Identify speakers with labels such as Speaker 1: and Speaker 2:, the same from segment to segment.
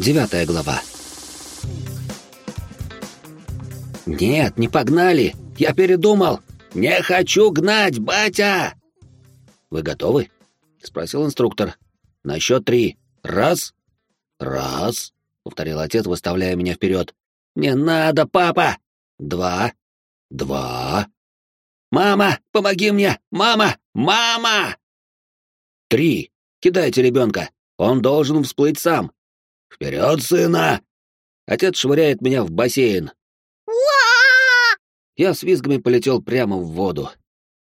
Speaker 1: Девятая глава. «Нет, не погнали! Я передумал! Не хочу гнать, батя!» «Вы готовы?» — спросил инструктор. «На счет три. Раз!» «Раз!» — повторил отец, выставляя меня вперед. «Не надо, папа!» «Два!» «Два!» «Мама, помоги мне! Мама! Мама!» «Три! Кидайте ребенка! Он должен всплыть сам!» «Вперед, сына!» Отец швыряет меня в бассейн. Я с визгами полетел прямо в воду.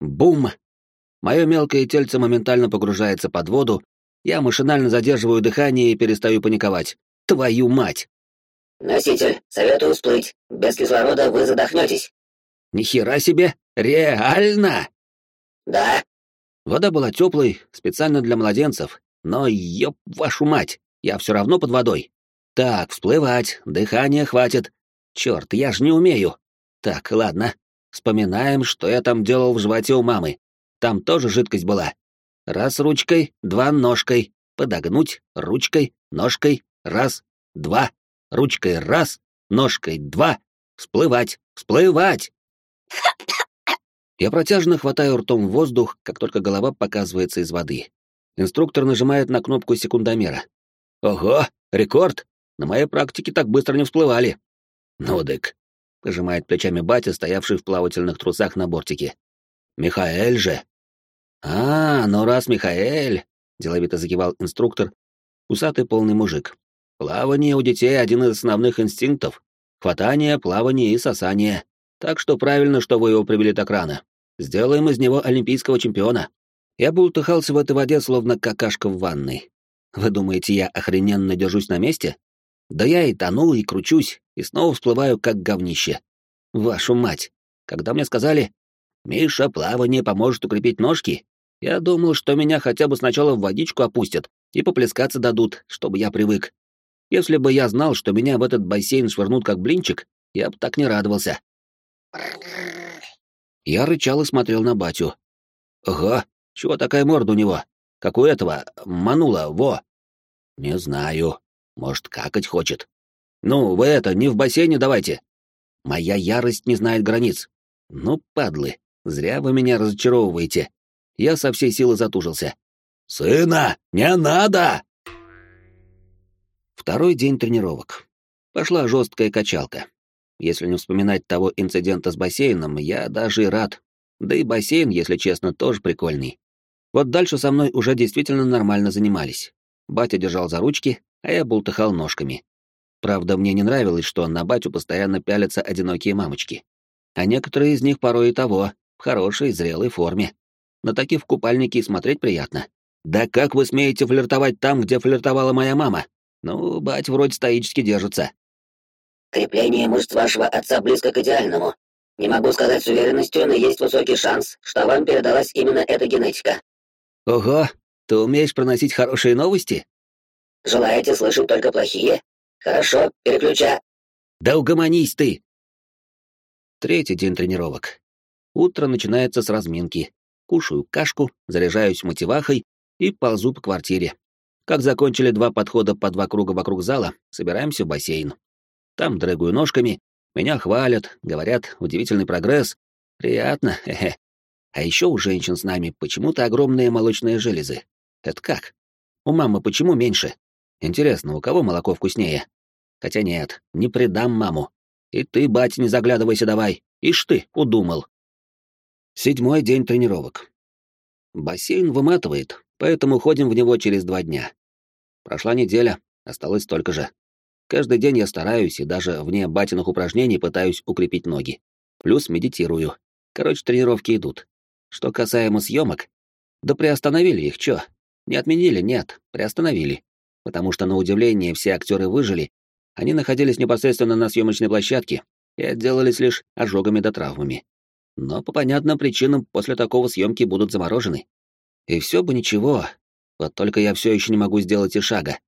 Speaker 1: Бум! Мое мелкое тельце моментально погружается под воду, я машинально задерживаю дыхание и перестаю паниковать. Твою мать!
Speaker 2: «Носитель, советую всплыть. Без кислорода вы задохнетесь».
Speaker 1: Ни хера себе! Реально!
Speaker 2: Да.
Speaker 1: Вода была теплой, специально для младенцев, но ёб вашу мать, я все равно под водой. Так, всплывать, дыхания хватит. Черт, я ж не умею. Так, ладно. Вспоминаем, что я там делал в животе у мамы. Там тоже жидкость была. Раз ручкой, два ножкой. Подогнуть ручкой, ножкой, раз, два. Ручкой раз, ножкой два. Всплывать, всплывать. Я протяжно хватаю ртом воздух, как только голова показывается из воды. Инструктор нажимает на кнопку секундомера. Ого, рекорд! На моей практике так быстро не всплывали. Ну, пожимает плечами батя, стоявший в плавательных трусах на бортике. Михаэль же. А, ну раз Михаэль, деловито закивал инструктор, усатый полный мужик. Плавание у детей один из основных инстинктов. Хватание, плавание и сосание. Так что правильно, что вы его привели так рано. Сделаем из него олимпийского чемпиона. Я бултыхался в этой воде, словно какашка в ванной. Вы думаете, я охрененно держусь на месте? Да я и тону, и кручусь, и снова всплываю, как говнище. Вашу мать! Когда мне сказали, «Миша, плавание поможет укрепить ножки», я думал, что меня хотя бы сначала в водичку опустят и поплескаться дадут, чтобы я привык. Если бы я знал, что меня в этот бассейн швырнут как блинчик, я бы так не радовался. Я рычал и смотрел на батю. «Ага, чего такая морда у него? Как у этого, манула, во!» «Не знаю. Может, какать хочет. Ну, вы это, не в бассейне давайте!» Моя ярость не знает границ. Ну, падлы, зря вы меня разочаровываете. Я со всей силы затужился. «Сына, не надо!» Второй день тренировок. Пошла жесткая качалка. Если не вспоминать того инцидента с бассейном, я даже и рад. Да и бассейн, если честно, тоже прикольный. Вот дальше со мной уже действительно нормально занимались. Батя держал за ручки, а я бултыхал ножками. Правда, мне не нравилось, что на батю постоянно пялятся одинокие мамочки. А некоторые из них порой и того, в хорошей, зрелой форме. На таких в купальнике смотреть приятно. Да как вы смеете флиртовать там, где флиртовала моя мама? Ну, бать вроде стоически держится.
Speaker 2: Крепление мышц вашего отца близко к идеальному. Не могу сказать с уверенностью, но есть высокий шанс, что вам передалась именно эта генетика.
Speaker 1: Ого, ты умеешь проносить хорошие новости?
Speaker 2: Желаете слышать только плохие? Хорошо, переключа.
Speaker 1: Да угомонись ты! Третий день тренировок. Утро начинается с разминки. Кушаю кашку, заряжаюсь мотивахой и ползу по квартире. Как закончили два подхода по два круга вокруг зала, собираемся в бассейн. Там дрыгаю ножками, меня хвалят, говорят, удивительный прогресс. Приятно, хе-хе. А еще у женщин с нами почему-то огромные молочные железы. Это как? У мамы почему меньше? Интересно, у кого молоко вкуснее? Хотя нет, не предам маму. И ты, батя, не заглядывайся давай. Ишь ты, удумал. Седьмой день тренировок. Бассейн выматывает, поэтому ходим в него через два дня. Прошла неделя, осталось столько же. Каждый день я стараюсь и даже вне батиных упражнений пытаюсь укрепить ноги. Плюс медитирую. Короче, тренировки идут. Что касаемо съемок, да приостановили их, чё? Не отменили, нет, приостановили. Потому что, на удивление, все актеры выжили, они находились непосредственно на съемочной площадке и отделались лишь ожогами да травмами. Но по понятным причинам после такого съемки будут заморожены. И все бы ничего, вот только я все еще не могу сделать и шага.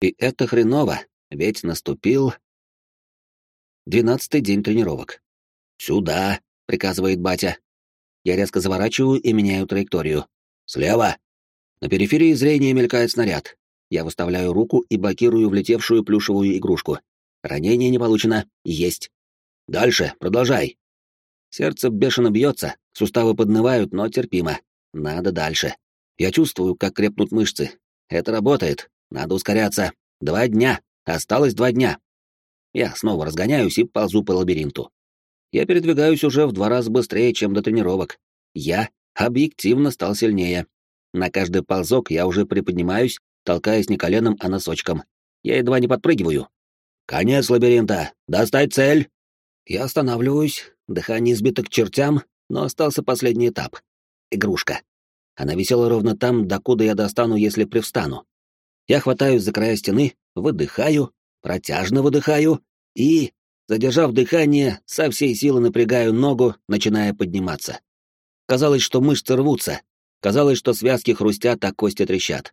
Speaker 1: И это хреново, ведь наступил... Двенадцатый день тренировок. «Сюда!» — приказывает батя. Я резко заворачиваю и меняю траекторию. «Слева!» На периферии зрения мелькает снаряд. Я выставляю руку и блокирую влетевшую плюшевую игрушку. Ранение не получено. Есть. Дальше, продолжай. Сердце бешено бьется, суставы поднывают, но терпимо. Надо дальше. Я чувствую, как крепнут мышцы. Это работает. Надо ускоряться. Два дня. Осталось два дня. Я снова разгоняюсь и ползу по лабиринту. Я передвигаюсь уже в два раза быстрее, чем до тренировок. Я объективно стал сильнее. На каждый ползок я уже приподнимаюсь, толкаясь не коленом, а носочком. Я едва не подпрыгиваю. «Конец лабиринта! Достать цель!» Я останавливаюсь, дыхание сбито к чертям, но остался последний этап. Игрушка. Она висела ровно там, докуда я достану, если привстану. Я хватаюсь за края стены, выдыхаю, протяжно выдыхаю и, задержав дыхание, со всей силы напрягаю ногу, начиная подниматься. Казалось, что мышцы рвутся, казалось, что связки хрустят, а кости трещат.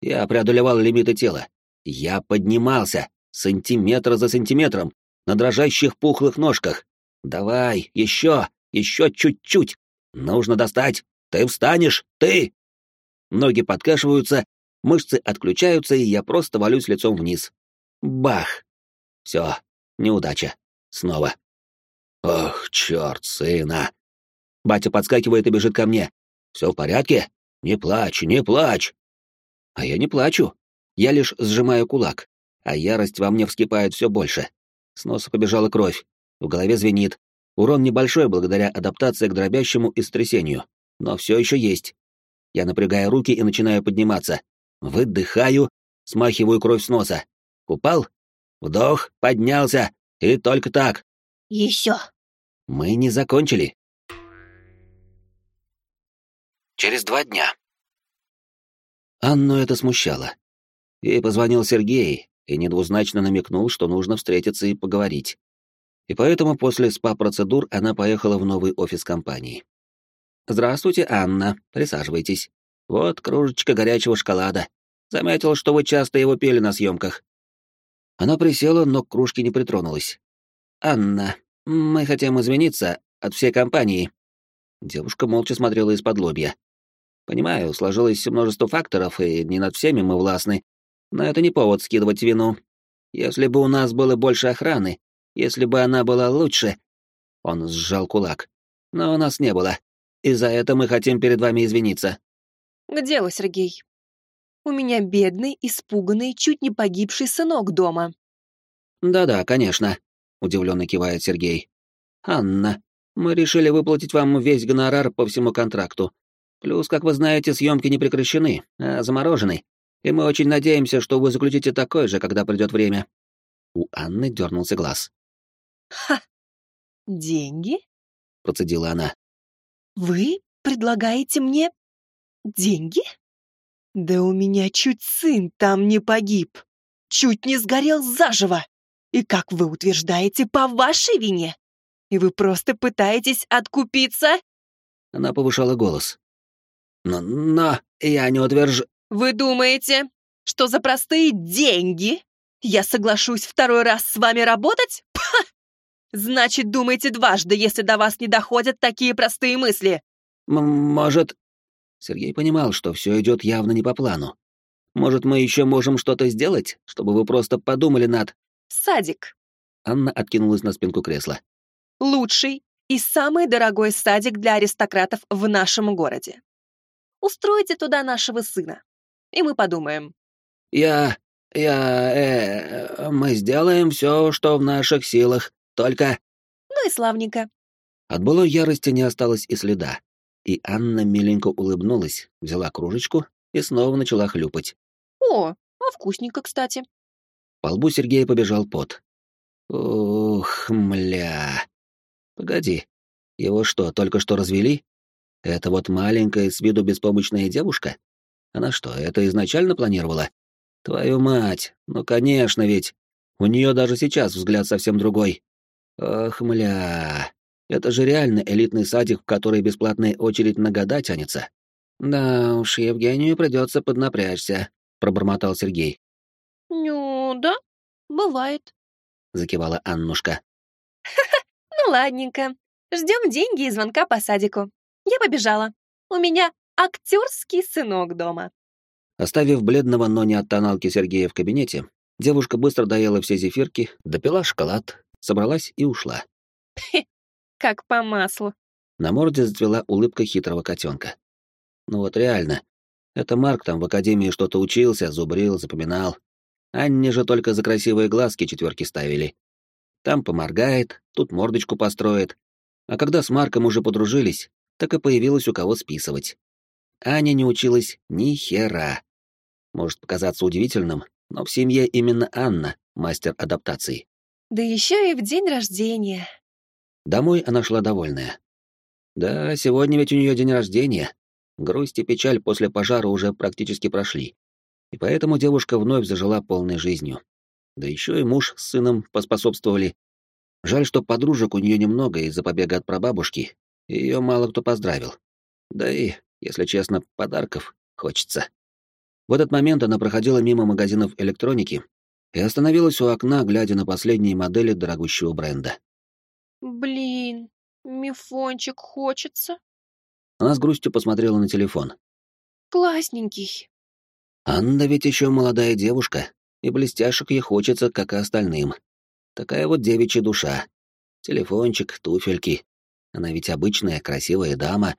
Speaker 1: Я преодолевал лимиты тела. Я поднимался, сантиметр за сантиметром, на дрожащих пухлых ножках. Давай, еще, еще чуть-чуть. Нужно достать. Ты встанешь, ты! Ноги подкашиваются, мышцы отключаются, и я просто валюсь лицом вниз. Бах! Все, неудача. Снова. Ох, черт, сына! Батя подскакивает и бежит ко мне. Все в порядке? Не плачь, не плачь! А я не плачу. Я лишь сжимаю кулак, а ярость во мне вскипает все больше. С носа побежала кровь, в голове звенит. Урон небольшой благодаря адаптации к дробящему и стрясению, но все еще есть. Я напрягаю руки и начинаю подниматься. Выдыхаю, смахиваю кровь с носа. Упал? Вдох, поднялся, и только так.
Speaker 3: Еще.
Speaker 1: Мы не закончили. Через два дня. Анну это смущало. Ей позвонил Сергей и недвузначно намекнул, что нужно встретиться и поговорить. И поэтому после СПА-процедур она поехала в новый офис компании. «Здравствуйте, Анна. Присаживайтесь. Вот кружечка горячего шоколада. Заметил, что вы часто его пели на съемках». Она присела, но к кружке не притронулась. «Анна, мы хотим извиниться от всей компании». Девушка молча смотрела из-под лобья. «Понимаю, сложилось множество факторов, и не над всеми мы властны, но это не повод скидывать вину. Если бы у нас было больше охраны, если бы она была лучше...» Он сжал кулак. «Но у нас не было. И за это мы хотим перед вами извиниться».
Speaker 3: К делу, Сергей. У меня бедный, испуганный, чуть не погибший сынок дома.
Speaker 1: «Да-да, конечно», — удивленно кивает Сергей. «Анна, мы решили выплатить вам весь гонорар по всему контракту. Плюс, как вы знаете, съемки не прекращены, а заморожены. И мы очень надеемся, что вы заключите такой же, когда придет время». У Анны дернулся глаз.
Speaker 3: «Ха! Деньги?»
Speaker 1: — процедила она.
Speaker 3: «Вы предлагаете мне деньги? Да у меня чуть сын там не погиб, чуть не сгорел заживо. И как вы утверждаете, по вашей вине? И вы просто пытаетесь откупиться?»
Speaker 1: Она повышала голос. «Но, но я не утверждаю...»
Speaker 3: «Вы думаете, что за простые деньги я соглашусь второй раз с вами работать? Пха! Значит, думайте дважды, если до вас не доходят такие простые мысли.
Speaker 1: М может... Сергей понимал, что все идет явно не по плану. Может, мы еще можем что-то сделать, чтобы вы просто подумали над...
Speaker 3: Садик.
Speaker 1: Анна откинулась на спинку кресла.
Speaker 3: Лучший и самый дорогой садик для аристократов в нашем городе. Устройте туда нашего сына и мы подумаем.
Speaker 1: Я... я... э... мы сделаем все, что в наших силах, только...
Speaker 3: Ну и славненько.
Speaker 1: От былой ярости не осталось и следа. И Анна миленько улыбнулась, взяла кружечку и снова начала хлюпать.
Speaker 3: О, а вкусненько, кстати.
Speaker 1: По лбу Сергея побежал пот. Ух, мля. Погоди, его что, только что развели? Это вот маленькая с виду беспомощная девушка? Она что, это изначально планировала? Твою мать, ну конечно ведь. У нее даже сейчас взгляд совсем другой. Ох, мля. Это же реально элитный садик, в который бесплатная очередь на года тянется. Да уж, Евгению придется поднапрячься, пробормотал Сергей.
Speaker 3: Ну, да, бывает,
Speaker 1: закивала Аннушка.
Speaker 3: Ну ладненько. Ждем деньги и звонка по садику. Я побежала. У меня актерский сынок дома.
Speaker 1: Оставив бледного, но не от тоналки Сергея в кабинете, девушка быстро доела все зефирки, допила шоколад, собралась и ушла.
Speaker 3: Как по маслу.
Speaker 1: На морде зацвела улыбка хитрого котенка. Ну вот реально, это Марк там в академии что-то учился, зубрил, запоминал. Анне же только за красивые глазки четверки ставили. Там поморгает, тут мордочку построит. А когда с Марком уже подружились, так и появилось у кого списывать. Аня не училась ни хера. Может показаться удивительным, но в семье именно Анна — мастер адаптации.
Speaker 3: Да еще и в день рождения.
Speaker 1: Домой она шла довольная. Да, сегодня ведь у нее день рождения. Грусть и печаль после пожара уже практически прошли. И поэтому девушка вновь зажила полной жизнью. Да еще и муж с сыном поспособствовали. Жаль, что подружек у нее немного из-за побега от прабабушки. Ее мало кто поздравил. Да и, если честно, подарков хочется. В этот момент она проходила мимо магазинов электроники и остановилась у окна, глядя на последние модели дорогущего бренда.
Speaker 3: Блин, мифончик хочется.
Speaker 1: Она с грустью посмотрела на телефон.
Speaker 3: Классненький.
Speaker 1: Анна ведь еще молодая девушка, и блестяшек ей хочется, как и остальным. Такая вот девичья душа. Телефончик, туфельки. Она ведь обычная, красивая дама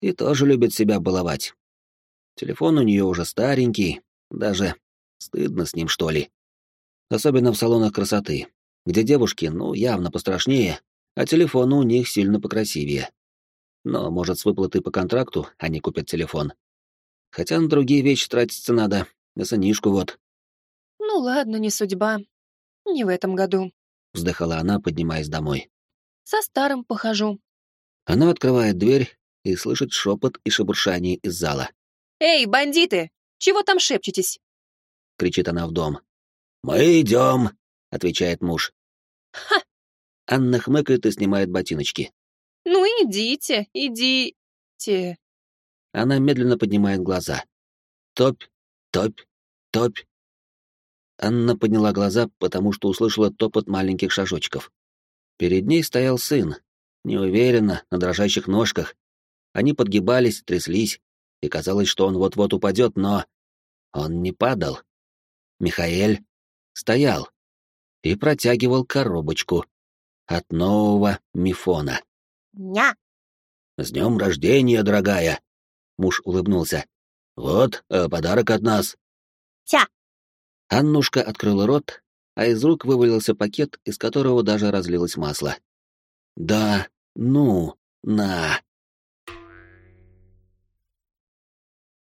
Speaker 1: и тоже любит себя баловать. Телефон у нее уже старенький, даже стыдно с ним, что ли. Особенно в салонах красоты, где девушки, ну, явно пострашнее, а телефоны у них сильно покрасивее. Но, может, с выплаты по контракту они купят телефон. Хотя на другие вещи тратиться надо, на сынишку вот.
Speaker 3: Ну ладно, не судьба. Не в этом году.
Speaker 1: Вздыхала она, поднимаясь домой.
Speaker 3: Со старым похожу.
Speaker 1: Она открывает дверь и слышит шепот и шебуршание из зала.
Speaker 3: «Эй, бандиты! Чего там шепчетесь?»
Speaker 1: — кричит она в дом. «Мы идем!» — отвечает муж.
Speaker 3: «Ха!»
Speaker 1: Анна хмыкает и снимает ботиночки.
Speaker 3: «Ну идите, идите!»
Speaker 1: Она медленно поднимает глаза. Топь, топь, топь. Анна подняла глаза, потому что услышала топот маленьких шажочков. Перед ней стоял сын, неуверенно, на дрожащих ножках. Они подгибались, тряслись, и казалось, что он вот-вот упадет, но... Он не падал. Михаэль стоял и протягивал коробочку от нового мифона.
Speaker 3: «Ня!»
Speaker 1: «С днем рождения, дорогая!» Муж улыбнулся. «Вот, э, подарок от нас».
Speaker 3: «Тя!»
Speaker 1: Аннушка открыла рот, а из рук вывалился пакет, из которого даже разлилось масло. «Да, ну, на!»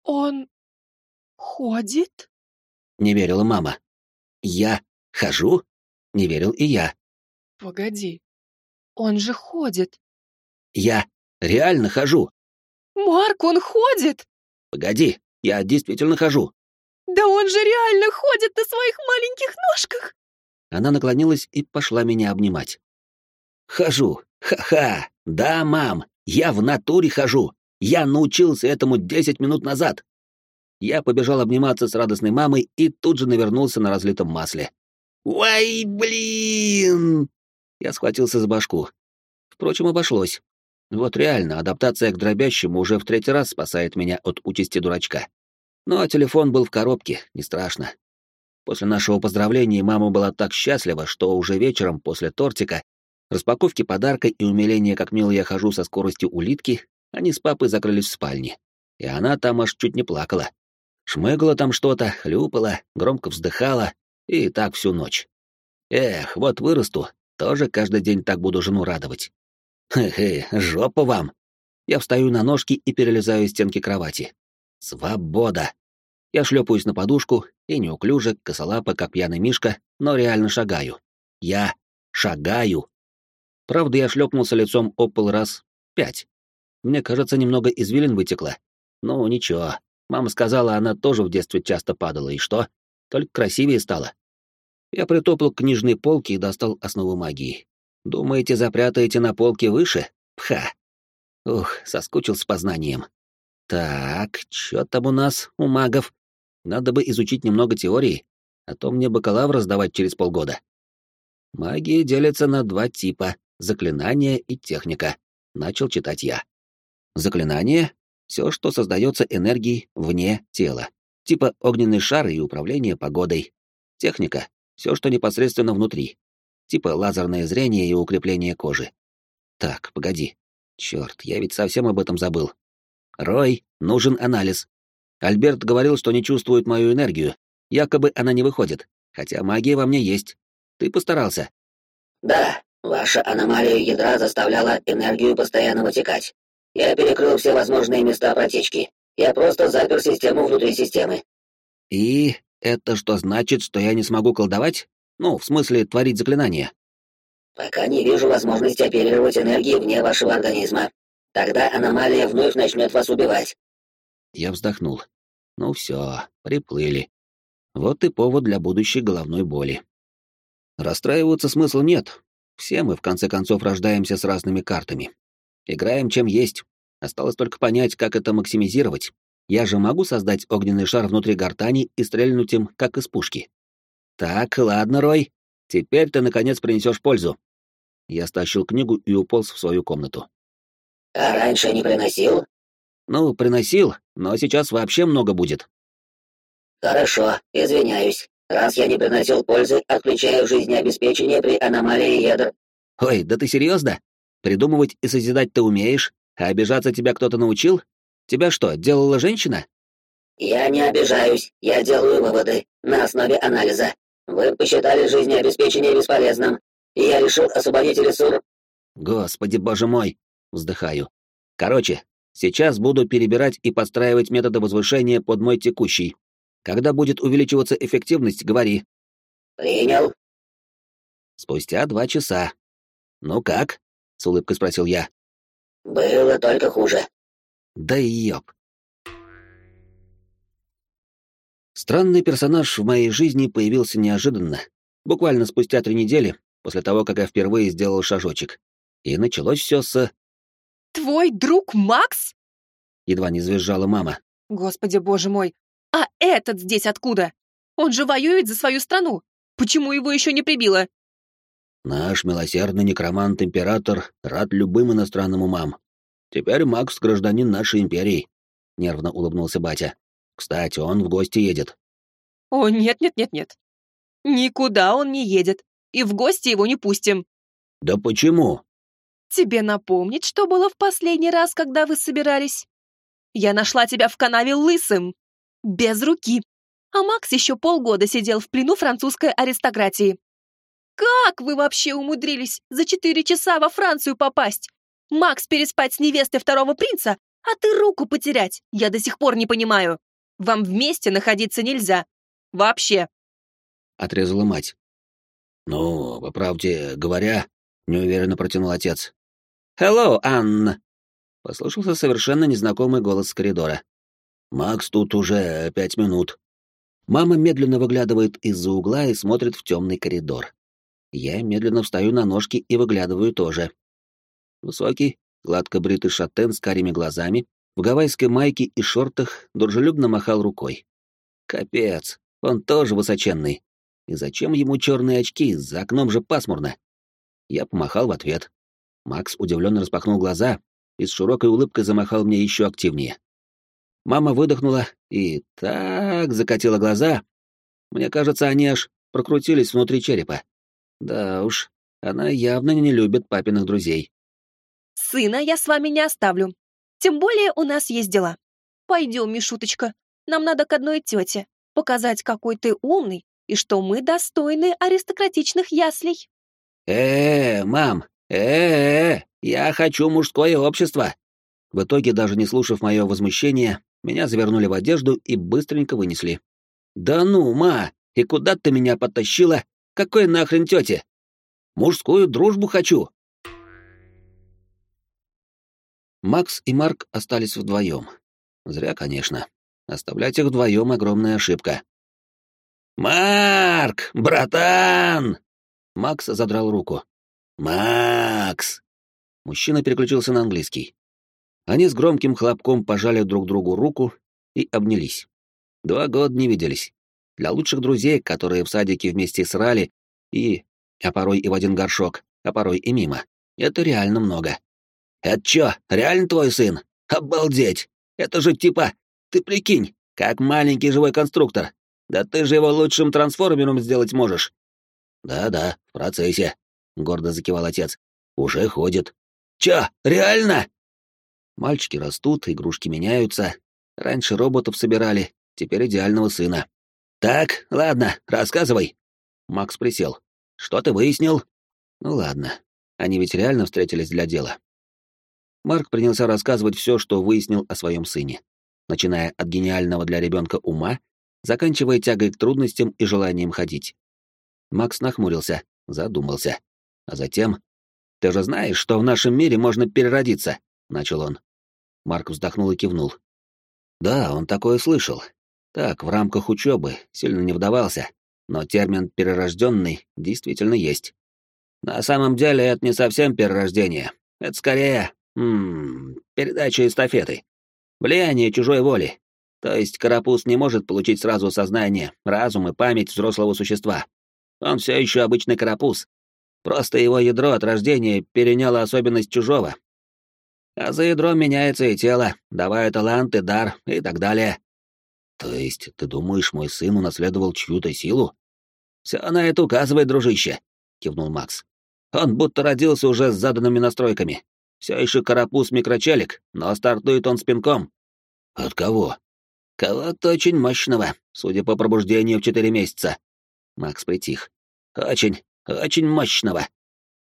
Speaker 3: «Он ходит?»
Speaker 1: — не верила мама. «Я хожу?» — не верил и я.
Speaker 3: «Погоди, он же ходит!»
Speaker 1: «Я реально хожу!»
Speaker 3: «Марк, он ходит!»
Speaker 1: «Погоди, я действительно хожу!»
Speaker 3: «Да он же реально ходит на своих маленьких ножках!»
Speaker 1: Она наклонилась и пошла меня обнимать. «Хожу! Ха-ха! Да, мам, я в натуре хожу! Я научился этому десять минут назад!» Я побежал обниматься с радостной мамой и тут же навернулся на разлитом масле. «Ой, блин!» Я схватился за башку. Впрочем, обошлось. Вот реально, адаптация к дробящему уже в третий раз спасает меня от участи дурачка. Ну а телефон был в коробке, не страшно. После нашего поздравления мама была так счастлива, что уже вечером, после тортика, распаковки подарка и умиления, как мило я хожу со скоростью улитки, они с папой закрылись в спальне. И она там аж чуть не плакала. Шмыгала там что-то, хлюпала, громко вздыхала, и так всю ночь. Эх, вот вырасту, тоже каждый день так буду жену радовать. Хе-хе, жопа вам. Я встаю на ножки и перелезаю стенки кровати. Свобода. Я шлепаюсь на подушку и неуклюже, косолапо, как пьяный мишка, но реально шагаю. Я шагаю. Правда, я шлепнулся лицом об пол раз пять. Мне кажется, немного извилин вытекло. Ну, ничего. Мама сказала, она тоже в детстве часто падала, и что? Только красивее стала. Я притопал к книжной полке и достал основу магии. Думаете, запрятаете на полке выше? Пха. Ух, соскучился с познанием. Так, что там у нас, у магов? Надо бы изучить немного теории, а то мне бакалавра сдавать через полгода. Магия делится на два типа — заклинание и техника. Начал читать я. Заклинание — все, что создается энергией вне тела. Типа огненный шар и управление погодой. Техника — все, что непосредственно внутри. Типа лазерное зрение и укрепление кожи. Так, погоди. Черт, я ведь совсем об этом забыл. Рой, нужен анализ. Альберт говорил, что не чувствует мою энергию. Якобы она не выходит. Хотя магия во мне есть. Ты постарался.
Speaker 2: Да, ваша аномалия ядра заставляла энергию постоянно вытекать. Я перекрыл все возможные места протечки. Я просто запер систему внутри системы.
Speaker 1: И это что значит, что я не смогу колдовать? Ну, в смысле, творить заклинания.
Speaker 2: Пока не вижу возможности оперировать энергией вне вашего организма. Тогда аномалия вновь начнет вас убивать.
Speaker 1: Я вздохнул. Ну все, приплыли. Вот и повод для будущей головной боли. Расстраиваться смысла нет. Все мы, в конце концов, рождаемся с разными картами. Играем чем есть. Осталось только понять, как это максимизировать. Я же могу создать огненный шар внутри гортани и стрельнуть им, как из пушки. Так, ладно, Рой. Теперь ты, наконец, принесешь пользу. Я стащил книгу и уполз в свою комнату.
Speaker 2: А раньше не приносил?
Speaker 1: Ну, приносил, но сейчас вообще много будет.
Speaker 2: Хорошо, извиняюсь. Раз я не приносил пользы, отключаю жизнеобеспечение при аномалии ядр.
Speaker 1: Ой, да ты серьезно? Придумывать и созидать ты умеешь, а обижаться тебя кто-то научил? Тебя что, делала женщина?
Speaker 2: Я не обижаюсь, я делаю выводы на основе анализа. Вы посчитали жизнеобеспечение бесполезным, и я решил освободить ресурс.
Speaker 1: Господи, боже мой, вздыхаю. Короче, сейчас буду перебирать и подстраивать методы возвышения под мой текущий. Когда будет увеличиваться эффективность, говори.
Speaker 2: Принял.
Speaker 1: Спустя два часа. Ну как? С улыбкой спросил я.
Speaker 2: Было только хуже.
Speaker 1: Да ёб. Странный персонаж в моей жизни появился неожиданно, буквально спустя три недели, после того, как я впервые сделал шажочек. И началось все с...
Speaker 3: «Твой друг Макс?»
Speaker 1: Едва не завизжала мама.
Speaker 3: «Господи, боже мой! А этот здесь откуда? Он же воюет за свою страну. Почему его еще не прибило?»
Speaker 1: «Наш милосердный некромант-император рад любым иностранным умам. Теперь Макс — гражданин нашей империи», — нервно улыбнулся батя. «Кстати, он в гости едет».
Speaker 3: «О, нет-нет-нет-нет. Никуда он не едет и в гости его не пустим».
Speaker 1: «Да почему?»
Speaker 3: «Тебе напомнить, что было в последний раз, когда вы собирались? Я нашла тебя в канаве лысым, без руки, а Макс еще полгода сидел в плену французской аристократии. Как вы вообще умудрились за четыре часа во Францию попасть? Макс переспать с невестой второго принца, а ты руку потерять? Я до сих пор не понимаю. Вам вместе находиться нельзя. Вообще.
Speaker 1: Отрезала мать. «Ну, по правде говоря», — неуверенно протянул отец. «Hello, Анна!» — послышался совершенно незнакомый голос с коридора. «Макс тут уже пять минут». Мама медленно выглядывает из-за угла и смотрит в темный коридор. Я медленно встаю на ножки и выглядываю тоже. Высокий, гладко бритый шатен с карими глазами, в гавайской майке и шортах дружелюбно махал рукой. Капец, он тоже высоченный. И зачем ему черные очки, за окном же пасмурно? Я помахал в ответ. Макс удивленно распахнул глаза и с широкой улыбкой замахал мне еще активнее. Мама выдохнула и так закатила глаза. Мне кажется, они аж прокрутились внутри черепа. Да уж, она явно не любит папиных друзей.
Speaker 3: «Сына я с вами не оставлю. Тем более у нас есть дела. Пойдем, Мишуточка, нам надо к одной тете показать, какой ты умный и что мы достойны аристократичных яслей.
Speaker 1: Э, -э мам, э, -э, э я хочу мужское общество. В итоге, даже не слушав мое возмущение, меня завернули в одежду и быстренько вынесли. Да ну, ма, и куда ты меня потащила? Какой нахрен тете? Мужскую дружбу хочу. Макс и Марк остались вдвоем. Зря, конечно. Оставлять их вдвоем — огромная ошибка. «Марк! Братан!» Макс задрал руку. «Макс!» Мужчина переключился на английский. Они с громким хлопком пожали друг другу руку и обнялись. Два года не виделись. Для лучших друзей, которые в садике вместе срали и... а порой и в один горшок, а порой и мимо. Это реально много. «Это чё, реально твой сын? Обалдеть! Это же типа... Ты прикинь, Как маленький живой конструктор. Да ты же его лучшим трансформером сделать можешь. Да-да, в процессе, гордо закивал отец. Уже ходит. Чё, реально? Мальчики растут, игрушки меняются. Раньше роботов собирали, теперь идеального сына. Так, ладно, рассказывай. Макс присел. Что ты выяснил? Ну ладно, они ведь реально встретились для дела. Марк принялся рассказывать все, что выяснил о своем сыне, начиная от гениального для ребенка ума, заканчивая тягой к трудностям и желанием ходить. Макс нахмурился, задумался. А затем... «Ты же знаешь, что в нашем мире можно переродиться», — начал он. Марк вздохнул и кивнул. «Да, он такое слышал. Так, в рамках учебы, сильно не вдавался, но термин «перерожденный» действительно есть. На самом деле это не совсем перерождение. Это скорее... М передача эстафеты. Влияние чужой воли. То есть карапуз не может получить сразу сознание, разум и память взрослого существа. Он все еще обычный карапуз. Просто его ядро от рождения переняло особенность чужого. А за ядром меняется и тело, давая талант и дар и так далее. То есть ты думаешь, мой сын унаследовал чью-то силу? Все на это указывает, дружище, кивнул Макс. Он будто родился уже с заданными настройками. Все еще карапуз микрочелик, но стартует он с пинком. От кого? Кого-то очень мощного, судя по пробуждению в четыре месяца. Макс притих. Очень, очень мощного.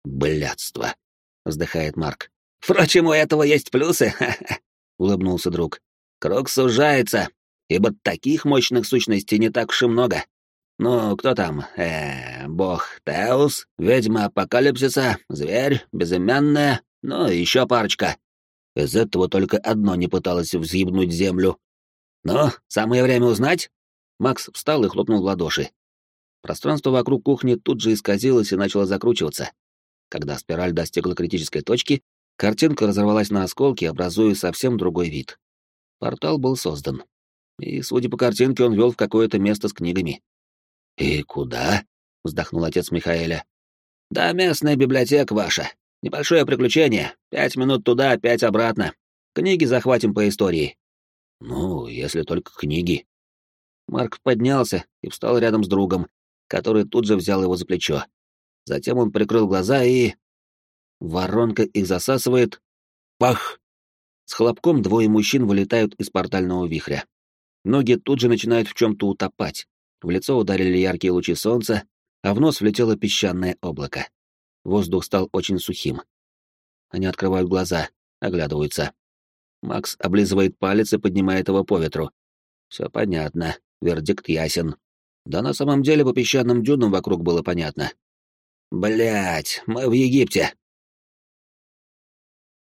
Speaker 1: Блядство, вздыхает Марк. Впрочем, у этого есть плюсы, улыбнулся друг. Круг сужается, ибо таких мощных сущностей не так уж и много. Ну, кто там? Э, бог Теус, ведьма Апокалипсиса, зверь, безымянная, ну, еще парочка. Из этого только одно не пыталось взъебнуть землю. Ну, самое время узнать? Макс встал и хлопнул в ладоши. Пространство вокруг кухни тут же исказилось и начало закручиваться. Когда спираль достигла критической точки, картинка разорвалась на осколки, образуя совсем другой вид. Портал был создан. И, судя по картинке, он вел в какое-то место с книгами. «И куда?» — вздохнул отец Михаэля. «Да местная библиотека ваша. Небольшое приключение. Пять минут туда, пять обратно. Книги захватим по истории». «Ну, если только книги». Марк поднялся и встал рядом с другом, который тут же взял его за плечо. Затем он прикрыл глаза и... Воронка их засасывает. Пах! С хлопком двое мужчин вылетают из портального вихря. Ноги тут же начинают в чем-то утопать. В лицо ударили яркие лучи солнца, а в нос влетело песчаное облако. Воздух стал очень сухим. Они открывают глаза, оглядываются. Макс облизывает палец и поднимает его по ветру. Все понятно, вердикт ясен. Да на самом деле по песчаным дюнам вокруг было понятно. Блять, мы в Египте.